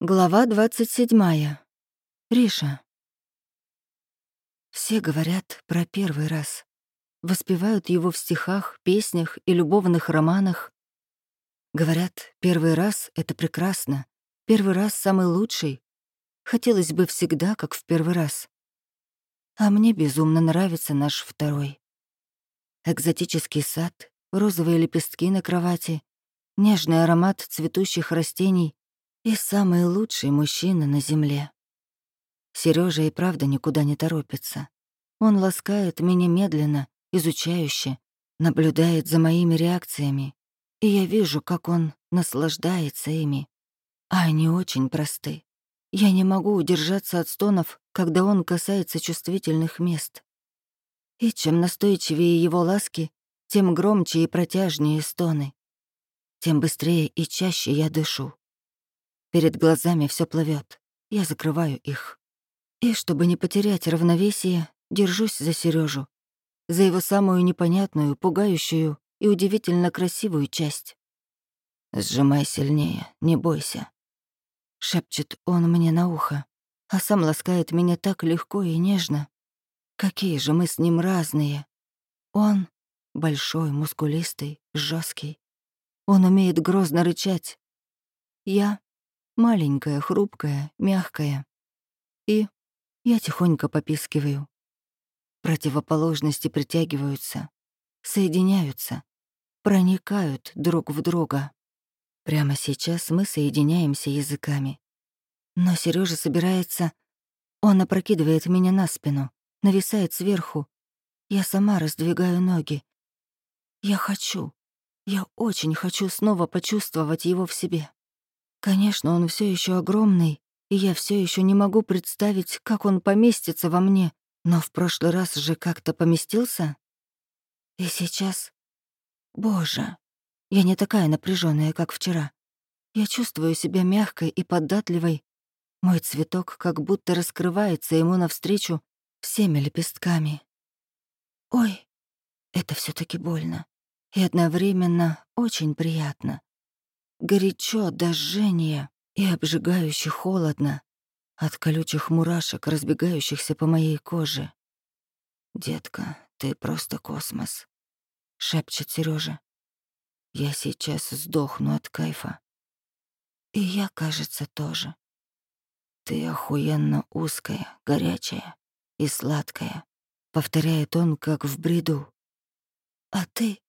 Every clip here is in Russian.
Глава 27. Риша. Все говорят про первый раз. Воспевают его в стихах, песнях и любовных романах. Говорят, первый раз — это прекрасно. Первый раз самый лучший. Хотелось бы всегда, как в первый раз. А мне безумно нравится наш второй. Экзотический сад, розовые лепестки на кровати, нежный аромат цветущих растений и самый лучший мужчина на земле. Сережа и правда никуда не торопится. Он ласкает меня медленно, изучающе, наблюдает за моими реакциями, и я вижу, как он наслаждается ими. А они очень просты. Я не могу удержаться от стонов, когда он касается чувствительных мест. И чем настойчивее его ласки, тем громче и протяжнее стоны. Тем быстрее и чаще я дышу. Перед глазами все плывет. Я закрываю их. И чтобы не потерять равновесие, держусь за Сережу, за его самую непонятную, пугающую и удивительно красивую часть. «Сжимай сильнее, не бойся», — шепчет он мне на ухо, а сам ласкает меня так легко и нежно. Какие же мы с ним разные. Он большой, мускулистый, жесткий. Он умеет грозно рычать. Я маленькая, хрупкая, мягкая. И я тихонько попискиваю. Противоположности притягиваются, соединяются, проникают друг в друга. Прямо сейчас мы соединяемся языками. Но Сережа собирается... Он опрокидывает меня на спину, нависает сверху. Я сама раздвигаю ноги. Я хочу, я очень хочу снова почувствовать его в себе. Конечно, он все еще огромный, и я все еще не могу представить, как он поместится во мне, но в прошлый раз же как-то поместился. И сейчас... Боже, я не такая напряженная, как вчера. Я чувствую себя мягкой и податливой. Мой цветок как будто раскрывается ему навстречу всеми лепестками. Ой, это все таки больно. И одновременно очень приятно. Горячо до жжения и обжигающе холодно от колючих мурашек, разбегающихся по моей коже. «Детка, ты просто космос», — шепчет Сережа. «Я сейчас сдохну от кайфа». И я, кажется, тоже. «Ты охуенно узкая, горячая и сладкая», — повторяет он, как в бреду. «А ты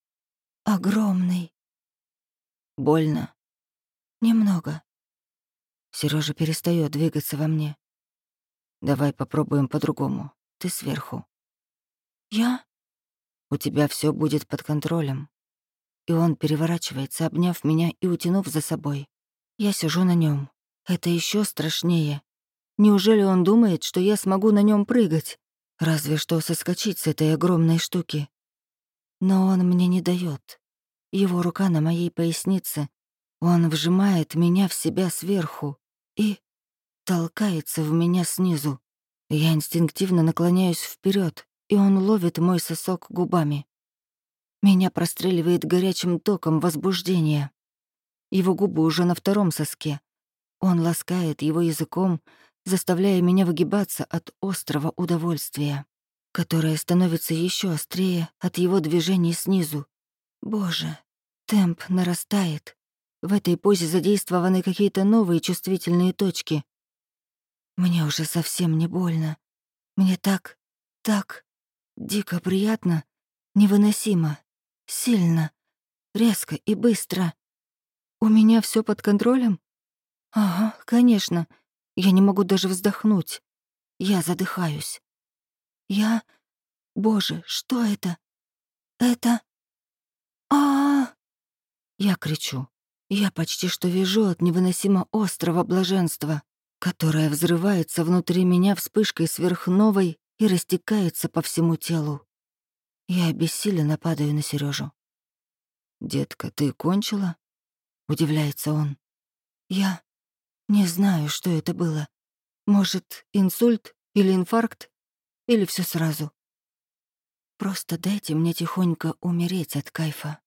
огромный». «Больно?» Немного. Сережа перестает двигаться во мне. Давай попробуем по-другому. Ты сверху. Я? У тебя все будет под контролем. И он переворачивается, обняв меня и утянув за собой. Я сижу на нем. Это еще страшнее. Неужели он думает, что я смогу на нем прыгать? Разве что соскочить с этой огромной штуки. Но он мне не дает. Его рука на моей пояснице, он вжимает меня в себя сверху и толкается в меня снизу. Я инстинктивно наклоняюсь вперед, и он ловит мой сосок губами. Меня простреливает горячим током возбуждения. Его губы уже на втором соске. Он ласкает его языком, заставляя меня выгибаться от острого удовольствия, которое становится еще острее от его движений снизу. Боже, темп нарастает. В этой позе задействованы какие-то новые чувствительные точки. Мне уже совсем не больно. Мне так, так дико приятно, невыносимо, сильно, резко и быстро. У меня все под контролем? Ага, конечно. Я не могу даже вздохнуть. Я задыхаюсь. Я... Боже, что это? Это... а, -а, -а Я кричу. Я почти что вижу от невыносимо острого блаженства, которое взрывается внутри меня вспышкой сверхновой и растекается по всему телу. Я обессиленно падаю на Сережу. «Детка, ты кончила?» — удивляется он. «Я не знаю, что это было. Может, инсульт или инфаркт, или все сразу. Просто дайте мне тихонько умереть от кайфа».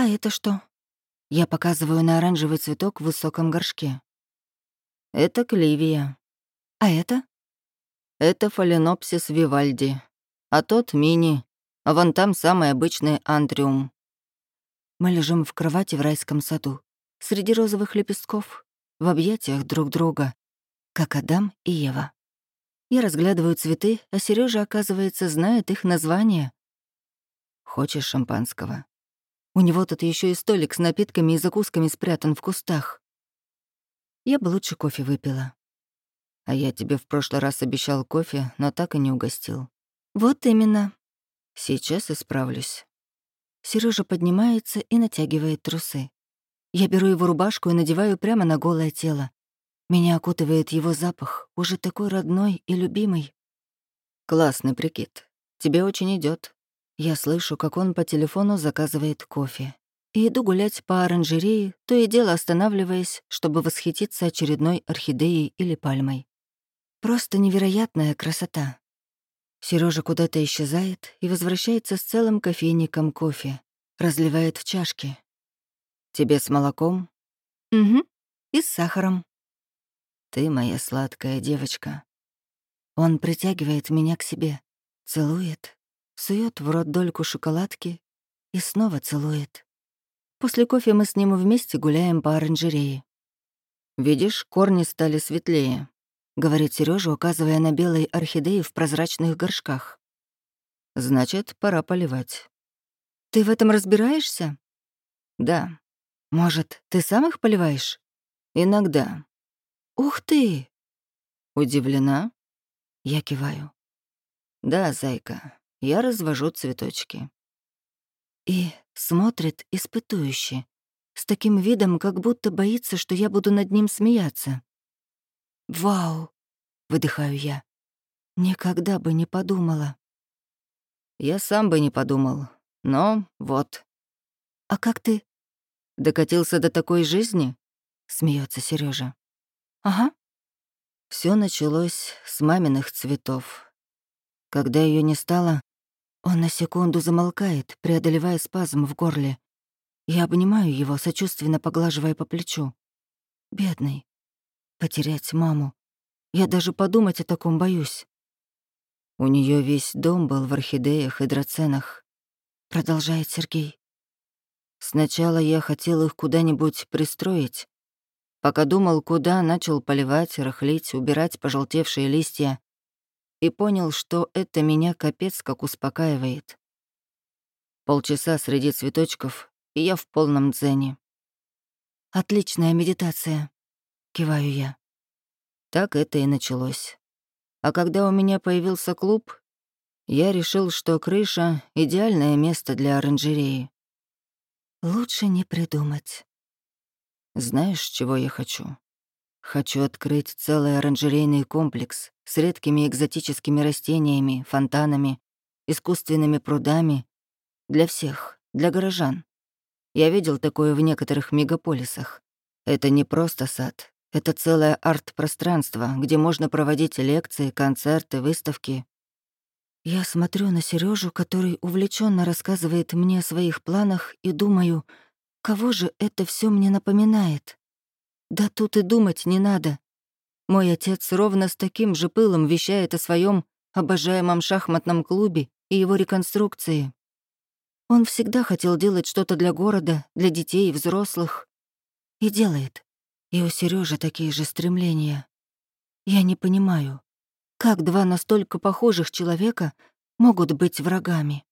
«А это что?» Я показываю на оранжевый цветок в высоком горшке. Это кливия. А это? Это фаленопсис вивальди. А тот мини. А вон там самый обычный антриум. Мы лежим в кровати в райском саду, среди розовых лепестков, в объятиях друг друга, как Адам и Ева. Я разглядываю цветы, а Сережа, оказывается, знает их название. Хочешь шампанского? У него тут еще и столик с напитками и закусками спрятан в кустах. Я бы лучше кофе выпила. А я тебе в прошлый раз обещал кофе, но так и не угостил. Вот именно. Сейчас исправлюсь. Сережа поднимается и натягивает трусы. Я беру его рубашку и надеваю прямо на голое тело. Меня окутывает его запах, уже такой родной и любимый. Классный прикид. Тебе очень идет. Я слышу, как он по телефону заказывает кофе. И иду гулять по оранжерее, то и дело останавливаясь, чтобы восхититься очередной орхидеей или пальмой. Просто невероятная красота. Сережа куда-то исчезает и возвращается с целым кофейником кофе. Разливает в чашки. «Тебе с молоком?» «Угу. И с сахаром». «Ты моя сладкая девочка». Он притягивает меня к себе, целует, сует в рот дольку шоколадки и снова целует. После кофе мы с ним вместе гуляем по оранжерее. «Видишь, корни стали светлее», — говорит Сережа, указывая на белые орхидеи в прозрачных горшках. «Значит, пора поливать». «Ты в этом разбираешься?» «Да». «Может, ты сам их поливаешь?» «Иногда». «Ух ты!» «Удивлена?» Я киваю. «Да, зайка, я развожу цветочки. И смотрит испытующе, с таким видом, как будто боится, что я буду над ним смеяться. «Вау!» — выдыхаю я. Никогда бы не подумала. Я сам бы не подумал, но вот. «А как ты?» «Докатился до такой жизни?» — смеется Сережа. «Ага». Все началось с маминых цветов. Когда ее не стало, он на секунду замолкает, преодолевая спазм в горле. Я обнимаю его, сочувственно поглаживая по плечу. Бедный. Потерять маму. Я даже подумать о таком боюсь. У нее весь дом был в орхидеях и драценах. Продолжает Сергей. Сначала я хотел их куда-нибудь пристроить. Пока думал, куда, начал поливать, рыхлить, убирать пожелтевшие листья и понял, что это меня капец как успокаивает. Полчаса среди цветочков, и я в полном дзене. «Отличная медитация», — киваю я. Так это и началось. А когда у меня появился клуб, я решил, что крыша — идеальное место для оранжереи. Лучше не придумать. Знаешь, чего я хочу? Хочу открыть целый оранжерейный комплекс с редкими экзотическими растениями, фонтанами, искусственными прудами. Для всех, для горожан. Я видел такое в некоторых мегаполисах. Это не просто сад, это целое арт-пространство, где можно проводить лекции, концерты, выставки. Я смотрю на Сережу, который увлеченно рассказывает мне о своих планах, и думаю, кого же это все мне напоминает? Да тут и думать не надо. Мой отец ровно с таким же пылом вещает о своем обожаемом шахматном клубе и его реконструкции. Он всегда хотел делать что-то для города, для детей и взрослых. И делает. И у Сережи такие же стремления. Я не понимаю, как два настолько похожих человека могут быть врагами.